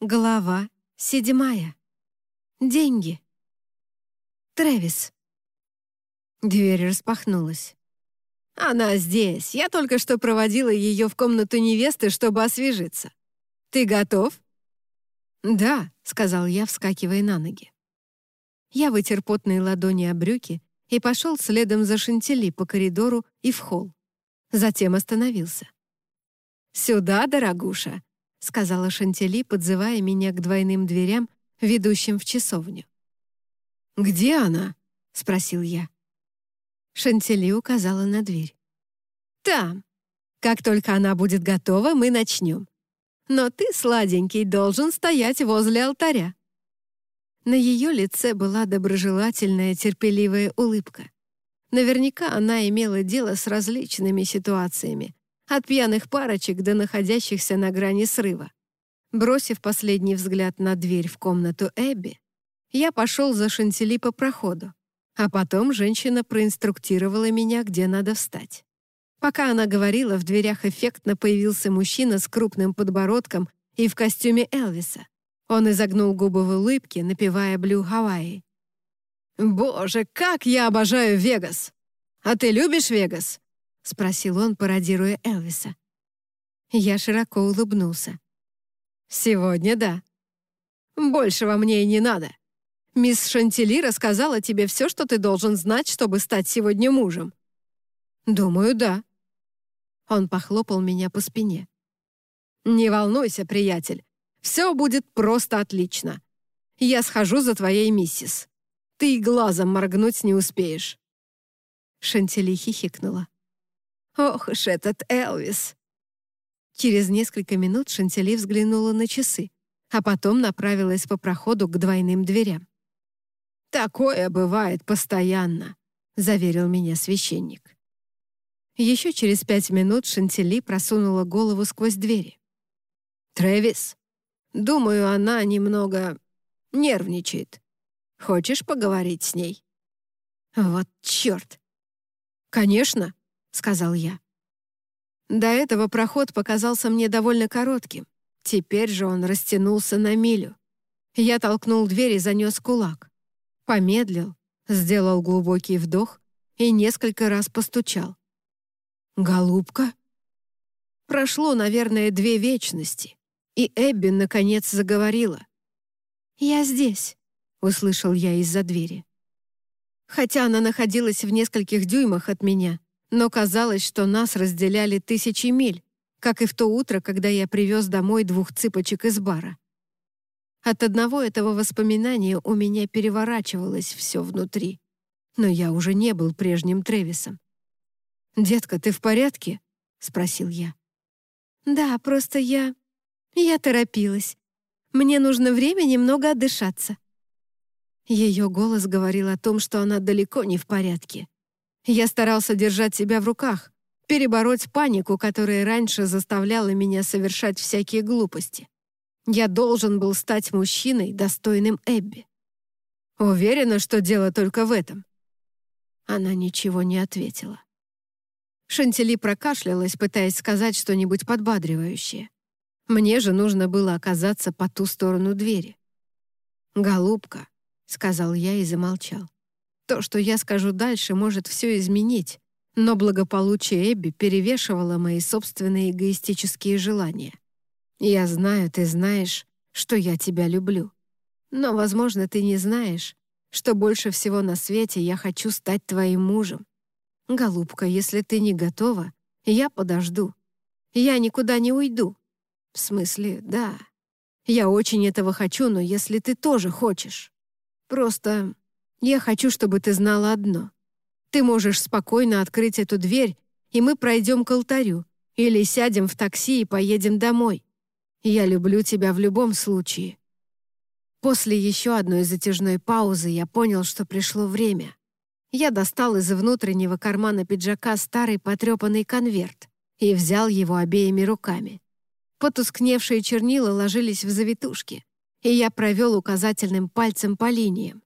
Глава седьмая. Деньги. Трэвис. Дверь распахнулась. «Она здесь. Я только что проводила ее в комнату невесты, чтобы освежиться. Ты готов?» «Да», — сказал я, вскакивая на ноги. Я вытер потные ладони о брюки и пошел следом за Шантили по коридору и в холл. Затем остановился. «Сюда, дорогуша», — сказала Шантели, подзывая меня к двойным дверям, ведущим в часовню. «Где она?» — спросил я. Шантели указала на дверь. «Там. Как только она будет готова, мы начнем. Но ты, сладенький, должен стоять возле алтаря». На ее лице была доброжелательная, терпеливая улыбка. Наверняка она имела дело с различными ситуациями, от пьяных парочек до находящихся на грани срыва. Бросив последний взгляд на дверь в комнату Эбби, я пошел за Шантили по проходу, а потом женщина проинструктировала меня, где надо встать. Пока она говорила, в дверях эффектно появился мужчина с крупным подбородком и в костюме Элвиса. Он изогнул губы в улыбке, напевая «Блю Хавайи». «Боже, как я обожаю Вегас! А ты любишь Вегас?» — спросил он, пародируя Элвиса. Я широко улыбнулся. «Сегодня да. Большего мне и не надо. Мисс Шантили рассказала тебе все, что ты должен знать, чтобы стать сегодня мужем». «Думаю, да». Он похлопал меня по спине. «Не волнуйся, приятель. Все будет просто отлично. Я схожу за твоей миссис. Ты глазом моргнуть не успеешь». Шантили хихикнула. Ох уж этот Элвис!» Через несколько минут Шантели взглянула на часы, а потом направилась по проходу к двойным дверям. «Такое бывает постоянно», — заверил меня священник. Еще через пять минут Шантели просунула голову сквозь двери. «Трэвис, думаю, она немного нервничает. Хочешь поговорить с ней?» «Вот черт!» «Конечно!» — сказал я. До этого проход показался мне довольно коротким. Теперь же он растянулся на милю. Я толкнул дверь и занес кулак. Помедлил, сделал глубокий вдох и несколько раз постучал. «Голубка?» Прошло, наверное, две вечности, и Эбби наконец заговорила. «Я здесь», — услышал я из-за двери. Хотя она находилась в нескольких дюймах от меня, но казалось, что нас разделяли тысячи миль, как и в то утро, когда я привез домой двух цыпочек из бара. От одного этого воспоминания у меня переворачивалось все внутри. Но я уже не был прежним Тревисом. «Детка, ты в порядке?» — спросил я. «Да, просто я... я торопилась. Мне нужно время немного отдышаться». Ее голос говорил о том, что она далеко не в порядке. Я старался держать себя в руках, перебороть панику, которая раньше заставляла меня совершать всякие глупости. Я должен был стать мужчиной, достойным Эбби. Уверена, что дело только в этом. Она ничего не ответила. Шантили прокашлялась, пытаясь сказать что-нибудь подбадривающее. Мне же нужно было оказаться по ту сторону двери. «Голубка», — сказал я и замолчал. То, что я скажу дальше, может все изменить, но благополучие Эбби перевешивало мои собственные эгоистические желания. Я знаю, ты знаешь, что я тебя люблю. Но, возможно, ты не знаешь, что больше всего на свете я хочу стать твоим мужем. Голубка, если ты не готова, я подожду. Я никуда не уйду. В смысле, да. Я очень этого хочу, но если ты тоже хочешь. Просто я хочу, чтобы ты знала одно. Ты можешь спокойно открыть эту дверь, и мы пройдем к алтарю, или сядем в такси и поедем домой. Я люблю тебя в любом случае». После еще одной затяжной паузы я понял, что пришло время. Я достал из внутреннего кармана пиджака старый потрепанный конверт и взял его обеими руками. Потускневшие чернила ложились в завитушки, и я провел указательным пальцем по линиям.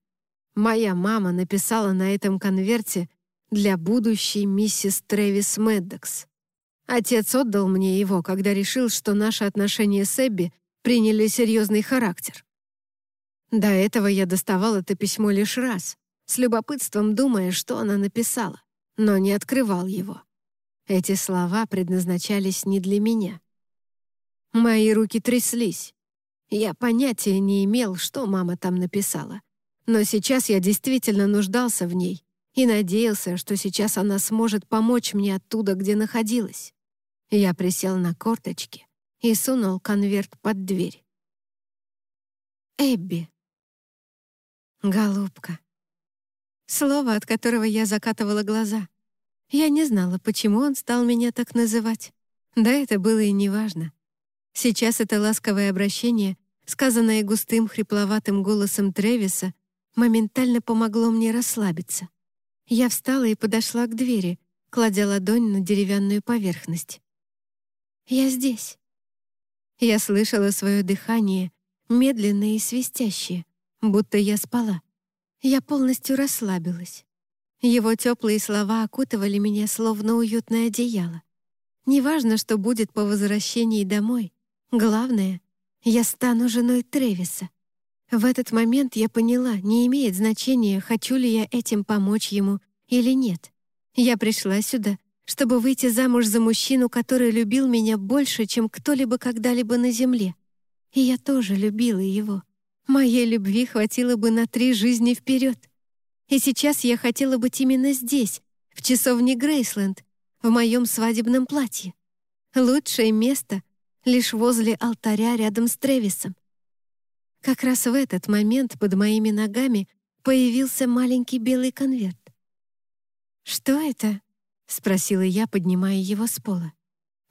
Моя мама написала на этом конверте для будущей миссис Трэвис Меддокс. Отец отдал мне его, когда решил, что наши отношения с Эбби приняли серьезный характер. До этого я доставал это письмо лишь раз, с любопытством думая, что она написала, но не открывал его. Эти слова предназначались не для меня. Мои руки тряслись. Я понятия не имел, что мама там написала. Но сейчас я действительно нуждался в ней и надеялся, что сейчас она сможет помочь мне оттуда, где находилась. Я присел на корточки и сунул конверт под дверь. Эбби. Голубка. Слово, от которого я закатывала глаза. Я не знала, почему он стал меня так называть. Да это было и неважно. Сейчас это ласковое обращение, сказанное густым хрипловатым голосом Тревиса, моментально помогло мне расслабиться. Я встала и подошла к двери, кладя ладонь на деревянную поверхность. «Я здесь». Я слышала свое дыхание, медленное и свистящее, будто я спала. Я полностью расслабилась. Его теплые слова окутывали меня, словно уютное одеяло. Неважно, что будет по возвращении домой. Главное, я стану женой Тревиса. В этот момент я поняла, не имеет значения, хочу ли я этим помочь ему или нет. Я пришла сюда, чтобы выйти замуж за мужчину, который любил меня больше, чем кто-либо когда-либо на земле. И я тоже любила его. Моей любви хватило бы на три жизни вперед. И сейчас я хотела быть именно здесь, в часовне Грейсленд, в моем свадебном платье. Лучшее место — лишь возле алтаря рядом с Тревисом. Как раз в этот момент под моими ногами появился маленький белый конверт. «Что это?» — спросила я, поднимая его с пола.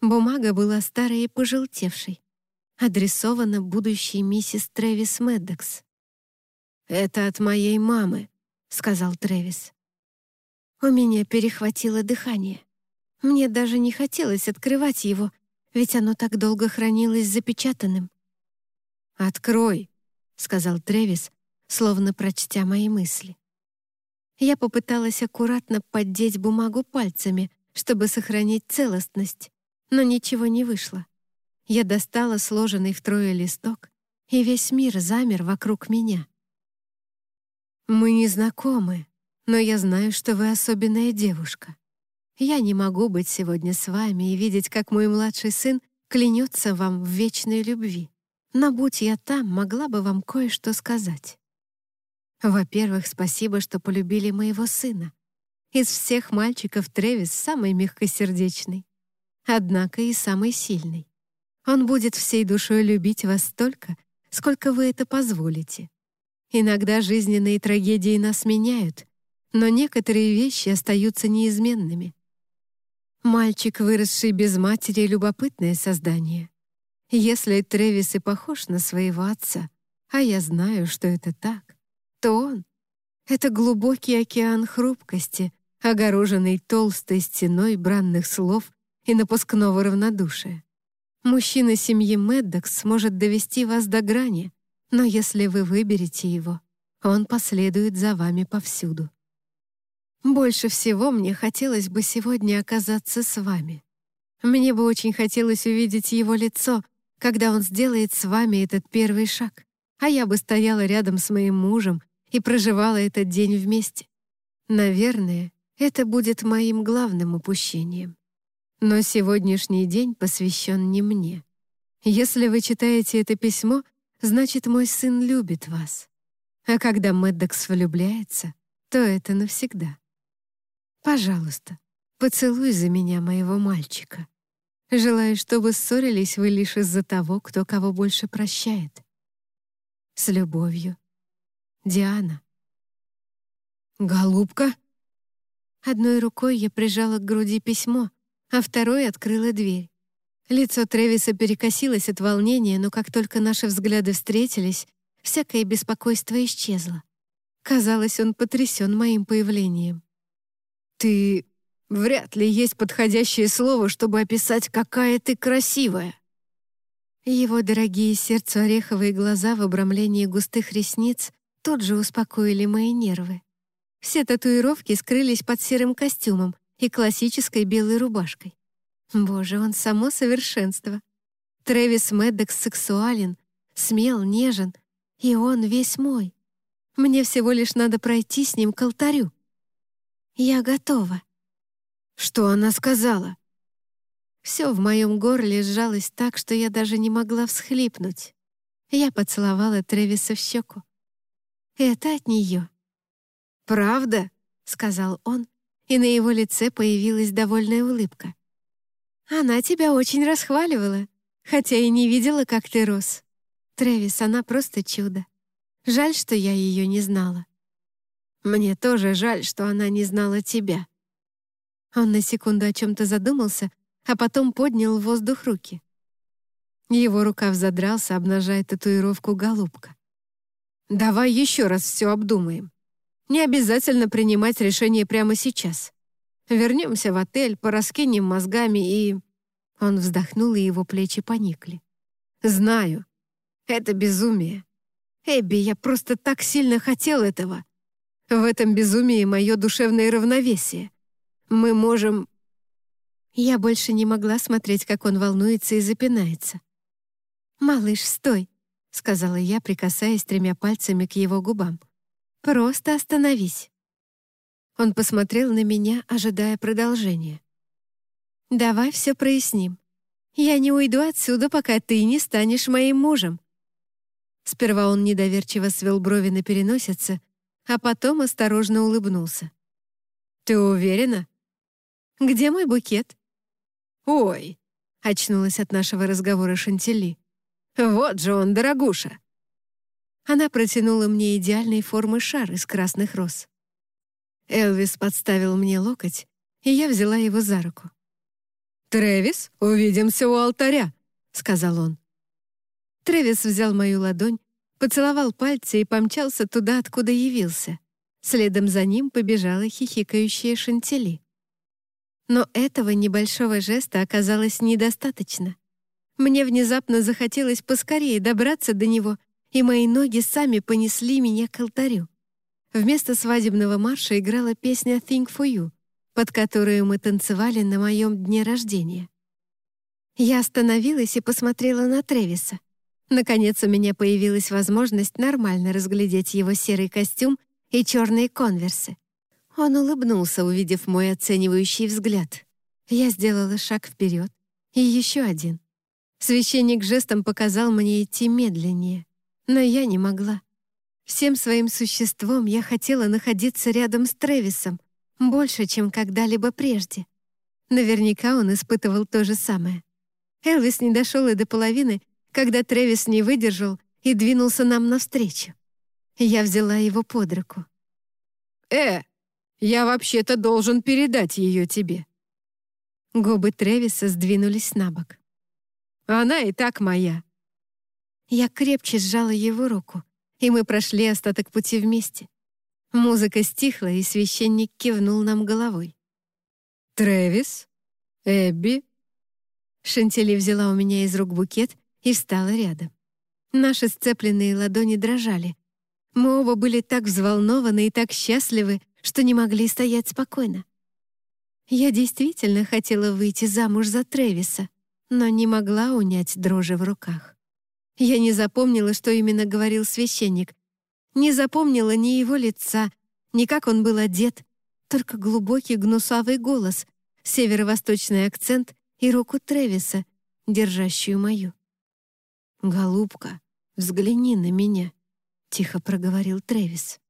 Бумага была старой и пожелтевшей. Адресована будущей миссис Трэвис Меддокс. «Это от моей мамы», — сказал Трэвис. У меня перехватило дыхание. Мне даже не хотелось открывать его, ведь оно так долго хранилось запечатанным. «Открой», сказал Тревис, словно прочтя мои мысли. Я попыталась аккуратно поддеть бумагу пальцами, чтобы сохранить целостность, но ничего не вышло. Я достала сложенный втрое листок, и весь мир замер вокруг меня. «Мы не знакомы, но я знаю, что вы особенная девушка. Я не могу быть сегодня с вами и видеть, как мой младший сын клянется вам в вечной любви. Но будь я там, могла бы вам кое-что сказать. Во-первых, спасибо, что полюбили моего сына. Из всех мальчиков Тревис самый мягкосердечный, однако и самый сильный. Он будет всей душой любить вас столько, сколько вы это позволите. Иногда жизненные трагедии нас меняют, но некоторые вещи остаются неизменными. Мальчик, выросший без матери, — любопытное создание. Если Тревис и похож на своего отца, а я знаю, что это так, то он — это глубокий океан хрупкости, огороженный толстой стеной бранных слов и напускного равнодушия. Мужчина семьи Меддокс сможет довести вас до грани, но если вы выберете его, он последует за вами повсюду. Больше всего мне хотелось бы сегодня оказаться с вами. Мне бы очень хотелось увидеть его лицо, когда он сделает с вами этот первый шаг, а я бы стояла рядом с моим мужем и проживала этот день вместе. Наверное, это будет моим главным упущением. Но сегодняшний день посвящен не мне. Если вы читаете это письмо, значит, мой сын любит вас. А когда Мэддокс влюбляется, то это навсегда. Пожалуйста, поцелуй за меня моего мальчика. Желаю, чтобы ссорились вы лишь из-за того, кто кого больше прощает. С любовью. Диана. «Голубка?» Одной рукой я прижала к груди письмо, а второй открыла дверь. Лицо Тревиса перекосилось от волнения, но как только наши взгляды встретились, всякое беспокойство исчезло. Казалось, он потрясен моим появлением. «Ты Вряд ли есть подходящее слово, чтобы описать, какая ты красивая. Его дорогие сердцу ореховые глаза в обрамлении густых ресниц тут же успокоили мои нервы. Все татуировки скрылись под серым костюмом и классической белой рубашкой. Боже, он само совершенство. Трэвис Мэддокс сексуален, смел, нежен, и он весь мой. Мне всего лишь надо пройти с ним к алтарю. Я готова. Что она сказала? Все в моем горле сжалось так, что я даже не могла всхлипнуть. Я поцеловала Тревиса в щеку. «Это от нее». «Правда?» — сказал он, и на его лице появилась довольная улыбка. «Она тебя очень расхваливала, хотя и не видела, как ты рос. Тревис, она просто чудо. Жаль, что я ее не знала». «Мне тоже жаль, что она не знала тебя». Он на секунду о чем-то задумался, а потом поднял в воздух руки. Его рукав задрался, обнажая татуировку «Голубка». «Давай еще раз все обдумаем. Не обязательно принимать решение прямо сейчас. Вернемся в отель, пораскинем мозгами и...» Он вздохнул, и его плечи поникли. «Знаю. Это безумие. Эбби, я просто так сильно хотел этого. В этом безумии мое душевное равновесие. Мы можем...» Я больше не могла смотреть, как он волнуется и запинается. «Малыш, стой!» — сказала я, прикасаясь тремя пальцами к его губам. «Просто остановись». Он посмотрел на меня, ожидая продолжения. «Давай все проясним. Я не уйду отсюда, пока ты не станешь моим мужем». Сперва он недоверчиво свел брови на переносице, а потом осторожно улыбнулся. «Ты уверена?» «Где мой букет?» «Ой!» — очнулась от нашего разговора Шантили. «Вот же он, дорогуша!» Она протянула мне идеальной формы шар из красных роз. Элвис подставил мне локоть, и я взяла его за руку. «Трэвис, увидимся у алтаря», — сказал он. Трэвис взял мою ладонь, поцеловал пальцы и помчался туда, откуда явился. Следом за ним побежала хихикающая Шантили. Но этого небольшого жеста оказалось недостаточно. Мне внезапно захотелось поскорее добраться до него, и мои ноги сами понесли меня к алтарю. Вместо свадебного марша играла песня «Think for You», под которую мы танцевали на моем дне рождения. Я остановилась и посмотрела на Тревиса. Наконец у меня появилась возможность нормально разглядеть его серый костюм и черные конверсы. Он улыбнулся, увидев мой оценивающий взгляд. Я сделала шаг вперед и еще один. Священник жестом показал мне идти медленнее, но я не могла. Всем своим существом я хотела находиться рядом с Тревисом больше, чем когда-либо прежде. Наверняка он испытывал то же самое. Элвис не дошел и до половины, когда Тревис не выдержал и двинулся нам навстречу. Я взяла его под руку. «Э, я вообще-то должен передать ее тебе». Губы Тревиса сдвинулись на бок. Она и так моя». Я крепче сжала его руку, и мы прошли остаток пути вместе. Музыка стихла, и священник кивнул нам головой. «Трэвис? Эбби?» Шантили взяла у меня из рук букет и встала рядом. Наши сцепленные ладони дрожали. Мы оба были так взволнованы и так счастливы, что не могли стоять спокойно. Я действительно хотела выйти замуж за Трэвиса — но не могла унять дрожи в руках. Я не запомнила, что именно говорил священник, не запомнила ни его лица, ни как он был одет, только глубокий гнусавый голос, северо-восточный акцент и руку Тревиса, держащую мою. «Голубка, взгляни на меня», — тихо проговорил Тревис.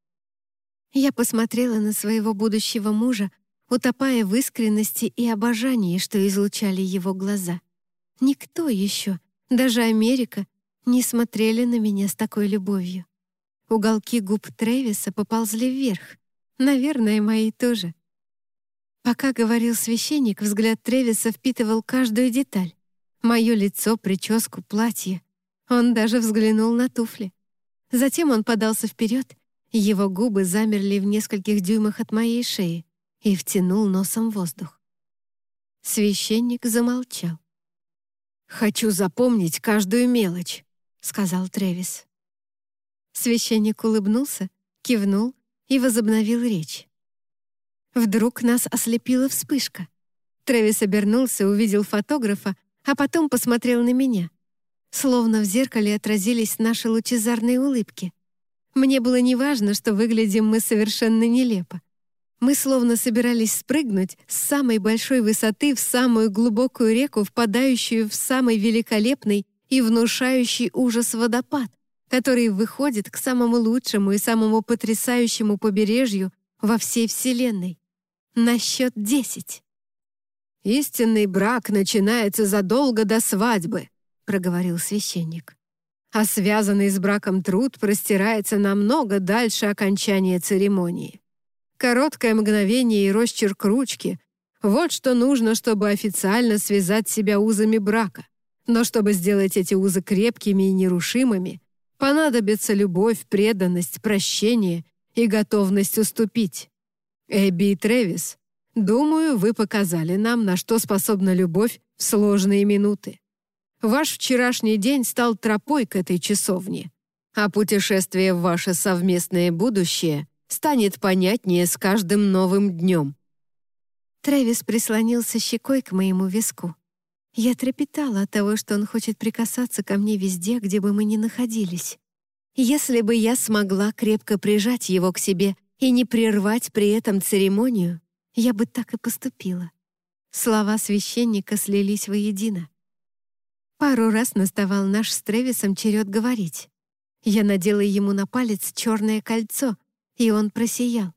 Я посмотрела на своего будущего мужа, утопая в искренности и обожании, что излучали его глаза. Никто еще, даже Америка, не смотрели на меня с такой любовью. Уголки губ Трэвиса поползли вверх. Наверное, мои тоже. Пока говорил священник, взгляд Тревиса впитывал каждую деталь. Мое лицо, прическу, платье. Он даже взглянул на туфли. Затем он подался вперед, его губы замерли в нескольких дюймах от моей шеи и втянул носом воздух. Священник замолчал. «Хочу запомнить каждую мелочь», — сказал Трэвис. Священник улыбнулся, кивнул и возобновил речь. Вдруг нас ослепила вспышка. Трэвис обернулся, увидел фотографа, а потом посмотрел на меня. Словно в зеркале отразились наши лучезарные улыбки. Мне было неважно, что выглядим мы совершенно нелепо. Мы словно собирались спрыгнуть с самой большой высоты в самую глубокую реку, впадающую в самый великолепный и внушающий ужас водопад, который выходит к самому лучшему и самому потрясающему побережью во всей Вселенной. На счет десять. «Истинный брак начинается задолго до свадьбы», — проговорил священник. «А связанный с браком труд простирается намного дальше окончания церемонии. Короткое мгновение и росчерк ручки — вот что нужно, чтобы официально связать себя узами брака. Но чтобы сделать эти узы крепкими и нерушимыми, понадобится любовь, преданность, прощение и готовность уступить. Эбби и Тревис, думаю, вы показали нам, на что способна любовь в сложные минуты. Ваш вчерашний день стал тропой к этой часовне, а путешествие в ваше совместное будущее станет понятнее с каждым новым днем». Трэвис прислонился щекой к моему виску. Я трепетала от того, что он хочет прикасаться ко мне везде, где бы мы ни находились. Если бы я смогла крепко прижать его к себе и не прервать при этом церемонию, я бы так и поступила. Слова священника слились воедино. Пару раз наставал наш с Тревисом черед говорить. Я надела ему на палец черное кольцо, и он просиял.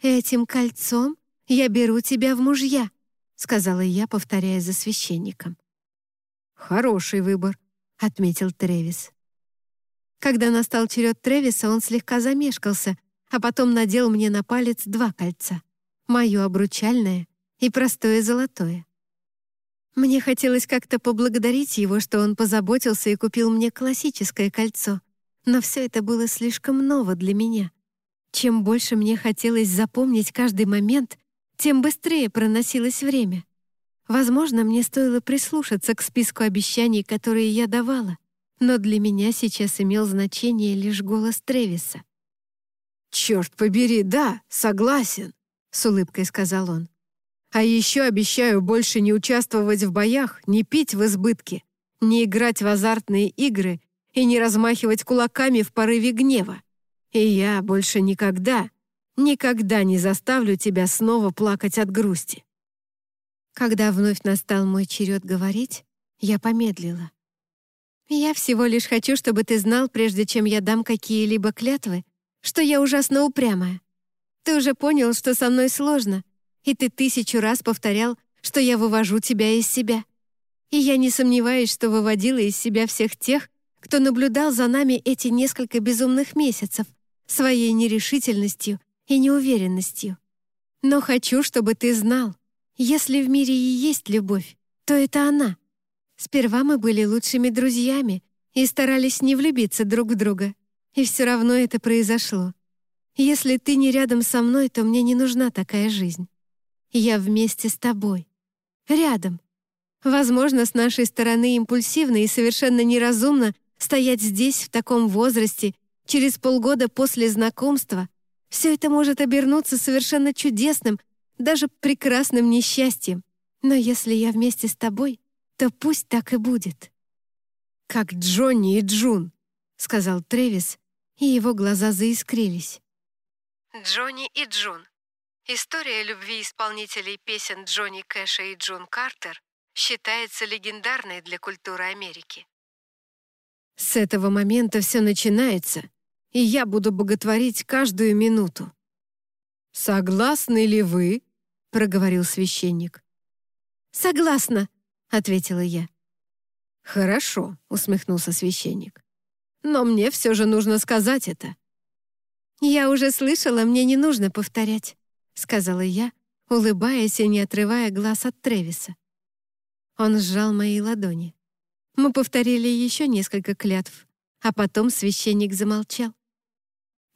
«Этим кольцом я беру тебя в мужья», — сказала я, повторяя за священником. «Хороший выбор», — отметил Тревис. Когда настал черед Тревиса, он слегка замешкался, а потом надел мне на палец два кольца. Мое обручальное и простое золотое. Мне хотелось как-то поблагодарить его, что он позаботился и купил мне классическое кольцо, но все это было слишком ново для меня. Чем больше мне хотелось запомнить каждый момент, тем быстрее проносилось время. Возможно, мне стоило прислушаться к списку обещаний, которые я давала, но для меня сейчас имел значение лишь голос Тревиса. «Черт побери, да, согласен», — с улыбкой сказал он. «А еще обещаю больше не участвовать в боях, не пить в избытке, не играть в азартные игры и не размахивать кулаками в порыве гнева. И я больше никогда, никогда не заставлю тебя снова плакать от грусти». Когда вновь настал мой черед говорить, я помедлила. «Я всего лишь хочу, чтобы ты знал, прежде чем я дам какие-либо клятвы, что я ужасно упрямая. Ты уже понял, что со мной сложно, и ты тысячу раз повторял, что я вывожу тебя из себя. И я не сомневаюсь, что выводила из себя всех тех, кто наблюдал за нами эти несколько безумных месяцев, своей нерешительностью и неуверенностью. Но хочу, чтобы ты знал, если в мире и есть любовь, то это она. Сперва мы были лучшими друзьями и старались не влюбиться друг в друга, и все равно это произошло. Если ты не рядом со мной, то мне не нужна такая жизнь. Я вместе с тобой. Рядом. Возможно, с нашей стороны импульсивно и совершенно неразумно стоять здесь в таком возрасте Через полгода после знакомства все это может обернуться совершенно чудесным, даже прекрасным несчастьем. Но если я вместе с тобой, то пусть так и будет». «Как Джонни и Джун», — сказал Трэвис, и его глаза заискрились. Джонни и Джун. История любви исполнителей песен Джонни Кэша и Джун Картер считается легендарной для культуры Америки. С этого момента все начинается, и я буду боготворить каждую минуту». «Согласны ли вы?» — проговорил священник. «Согласна», — ответила я. «Хорошо», — усмехнулся священник. «Но мне все же нужно сказать это». «Я уже слышала, мне не нужно повторять», — сказала я, улыбаясь и не отрывая глаз от Тревиса. Он сжал мои ладони. Мы повторили еще несколько клятв, а потом священник замолчал.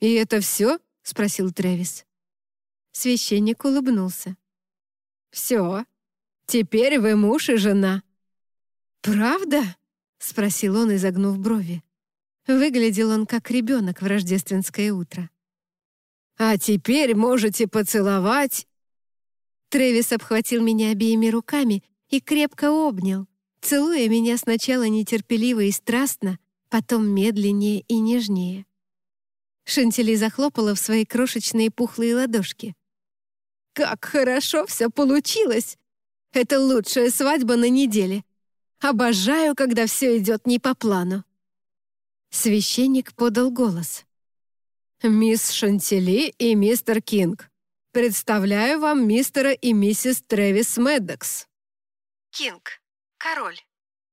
«И это все?» — спросил Трэвис. Священник улыбнулся. «Все. Теперь вы муж и жена». «Правда?» — спросил он, изогнув брови. Выглядел он как ребенок в рождественское утро. «А теперь можете поцеловать...» Трэвис обхватил меня обеими руками и крепко обнял, целуя меня сначала нетерпеливо и страстно, потом медленнее и нежнее. Шантили захлопала в свои крошечные пухлые ладошки. «Как хорошо все получилось! Это лучшая свадьба на неделе. Обожаю, когда все идет не по плану». Священник подал голос. «Мисс Шантили и мистер Кинг, представляю вам мистера и миссис Трэвис Мэддокс». Кинг, король.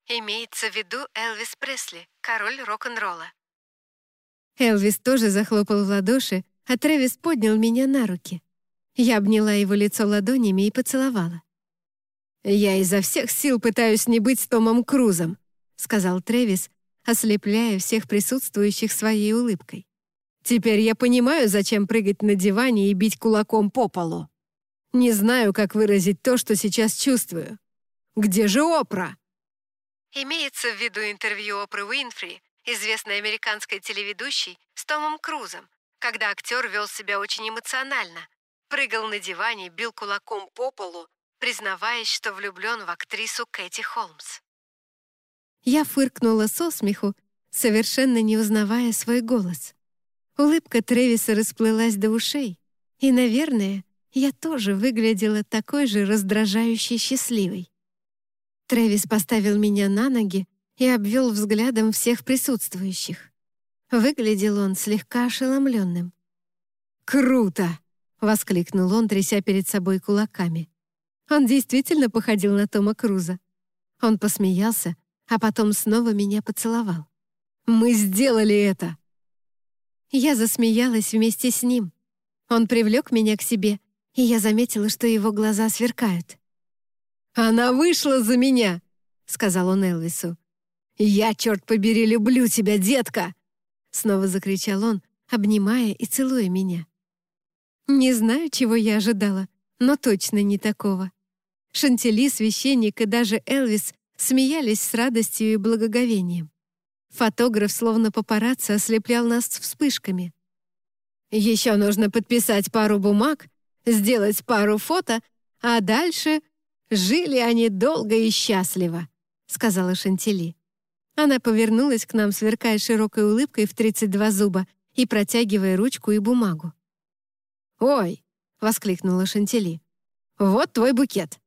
Имеется в виду Элвис Пресли, король рок-н-ролла. Элвис тоже захлопал в ладоши, а Трэвис поднял меня на руки. Я обняла его лицо ладонями и поцеловала. «Я изо всех сил пытаюсь не быть Томом Крузом», сказал Трэвис, ослепляя всех присутствующих своей улыбкой. «Теперь я понимаю, зачем прыгать на диване и бить кулаком по полу. Не знаю, как выразить то, что сейчас чувствую. Где же Опра?» Имеется в виду интервью Опры Уинфри, известной американской телеведущей, с Томом Крузом, когда актер вел себя очень эмоционально, прыгал на диване, бил кулаком по полу, признаваясь, что влюблен в актрису Кэти Холмс. Я фыркнула со смеху, совершенно не узнавая свой голос. Улыбка Тревиса расплылась до ушей, и, наверное, я тоже выглядела такой же раздражающей счастливой. Трэвис поставил меня на ноги и обвел взглядом всех присутствующих. Выглядел он слегка ошеломленным. «Круто!» — воскликнул он, тряся перед собой кулаками. Он действительно походил на Тома Круза. Он посмеялся, а потом снова меня поцеловал. «Мы сделали это!» Я засмеялась вместе с ним. Он привлек меня к себе, и я заметила, что его глаза сверкают. «Она вышла за меня!» — сказал он Элвису. «Я, черт побери, люблю тебя, детка!» Снова закричал он, обнимая и целуя меня. Не знаю, чего я ожидала, но точно не такого. Шантили, священник и даже Элвис смеялись с радостью и благоговением. Фотограф, словно папарацци, ослеплял нас вспышками. «Еще нужно подписать пару бумаг, сделать пару фото, а дальше «Жили они долго и счастливо», — сказала Шантили. Она повернулась к нам, сверкая широкой улыбкой в 32 зуба и протягивая ручку и бумагу. «Ой!» — воскликнула Шантили. «Вот твой букет.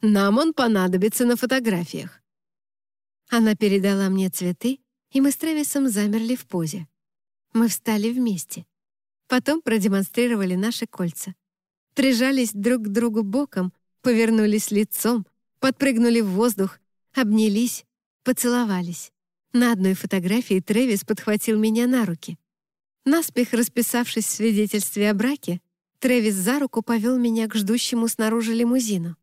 Нам он понадобится на фотографиях». Она передала мне цветы, и мы с Трэвисом замерли в позе. Мы встали вместе. Потом продемонстрировали наши кольца. Прижались друг к другу боком, повернулись лицом, подпрыгнули в воздух, обнялись, поцеловались. На одной фотографии Трэвис подхватил меня на руки. Наспех расписавшись в свидетельстве о браке, Трэвис за руку повел меня к ждущему снаружи лимузину.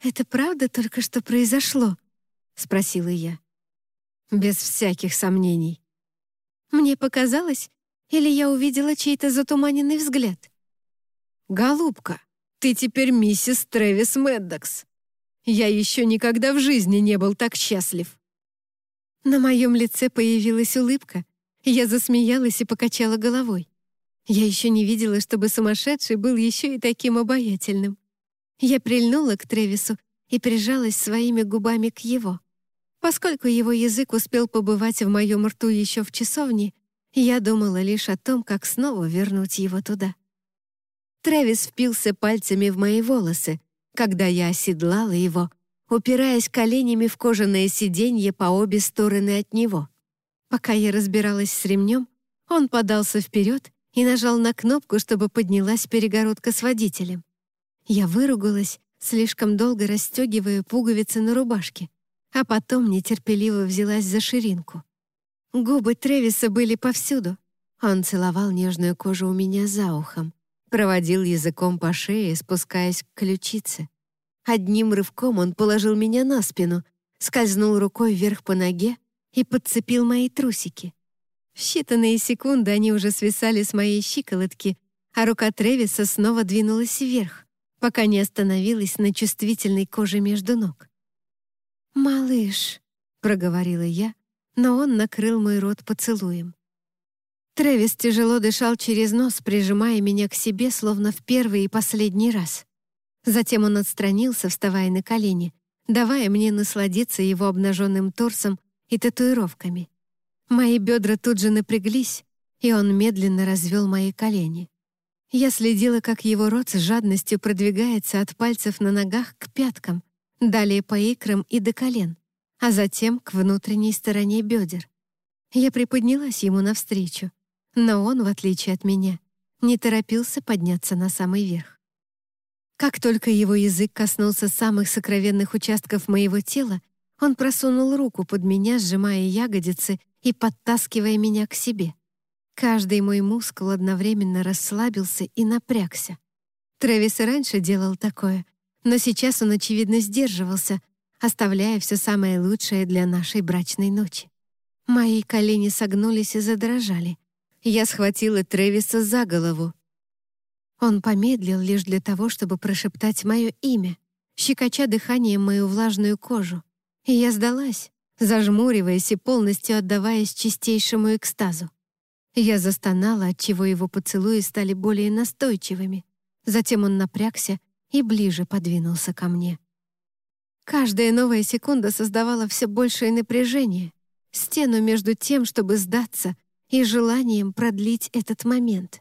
«Это правда только что произошло?» — спросила я. Без всяких сомнений. Мне показалось, или я увидела чей-то затуманенный взгляд? «Голубка, ты теперь миссис Трэвис Мэддокс. Я еще никогда в жизни не был так счастлив». На моем лице появилась улыбка, я засмеялась и покачала головой. Я еще не видела, чтобы сумасшедший был еще и таким обаятельным. Я прильнула к Тревису и прижалась своими губами к его. Поскольку его язык успел побывать в моем рту еще в часовне, я думала лишь о том, как снова вернуть его туда. Трэвис впился пальцами в мои волосы, когда я оседлала его, упираясь коленями в кожаное сиденье по обе стороны от него. Пока я разбиралась с ремнем, он подался вперед и нажал на кнопку, чтобы поднялась перегородка с водителем. Я выругалась, слишком долго расстегивая пуговицы на рубашке, а потом нетерпеливо взялась за ширинку. Губы Тревиса были повсюду. Он целовал нежную кожу у меня за ухом, Проводил языком по шее, спускаясь к ключице. Одним рывком он положил меня на спину, скользнул рукой вверх по ноге и подцепил мои трусики. В считанные секунды они уже свисали с моей щиколотки, а рука Тревиса снова двинулась вверх, пока не остановилась на чувствительной коже между ног. «Малыш», — проговорила я, но он накрыл мой рот поцелуем. Трэвис тяжело дышал через нос, прижимая меня к себе, словно в первый и последний раз. Затем он отстранился, вставая на колени, давая мне насладиться его обнаженным торсом и татуировками. Мои бедра тут же напряглись, и он медленно развел мои колени. Я следила, как его рот с жадностью продвигается от пальцев на ногах к пяткам, далее по икрам и до колен, а затем к внутренней стороне бедер. Я приподнялась ему навстречу, но он, в отличие от меня, не торопился подняться на самый верх. Как только его язык коснулся самых сокровенных участков моего тела, он просунул руку под меня, сжимая ягодицы и подтаскивая меня к себе. Каждый мой мускул одновременно расслабился и напрягся. Трэвис раньше делал такое, но сейчас он, очевидно, сдерживался, оставляя все самое лучшее для нашей брачной ночи. Мои колени согнулись и задрожали. Я схватила Трэвиса за голову. Он помедлил лишь для того, чтобы прошептать мое имя, щекоча дыханием мою влажную кожу. И я сдалась, зажмуриваясь и полностью отдаваясь чистейшему экстазу. Я застонала, отчего его поцелуи стали более настойчивыми. Затем он напрягся и ближе подвинулся ко мне. Каждая новая секунда создавала все большее напряжение, стену между тем, чтобы сдаться, и желанием продлить этот момент.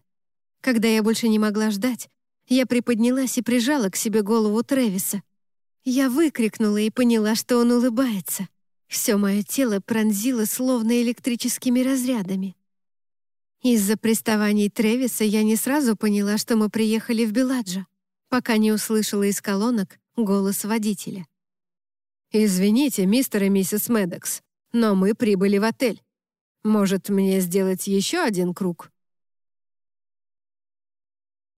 Когда я больше не могла ждать, я приподнялась и прижала к себе голову Тревиса. Я выкрикнула и поняла, что он улыбается. Все мое тело пронзило словно электрическими разрядами. Из-за приставаний Тревиса я не сразу поняла, что мы приехали в Беладжо, пока не услышала из колонок голос водителя. «Извините, мистер и миссис Медекс, но мы прибыли в отель. Может, мне сделать еще один круг?»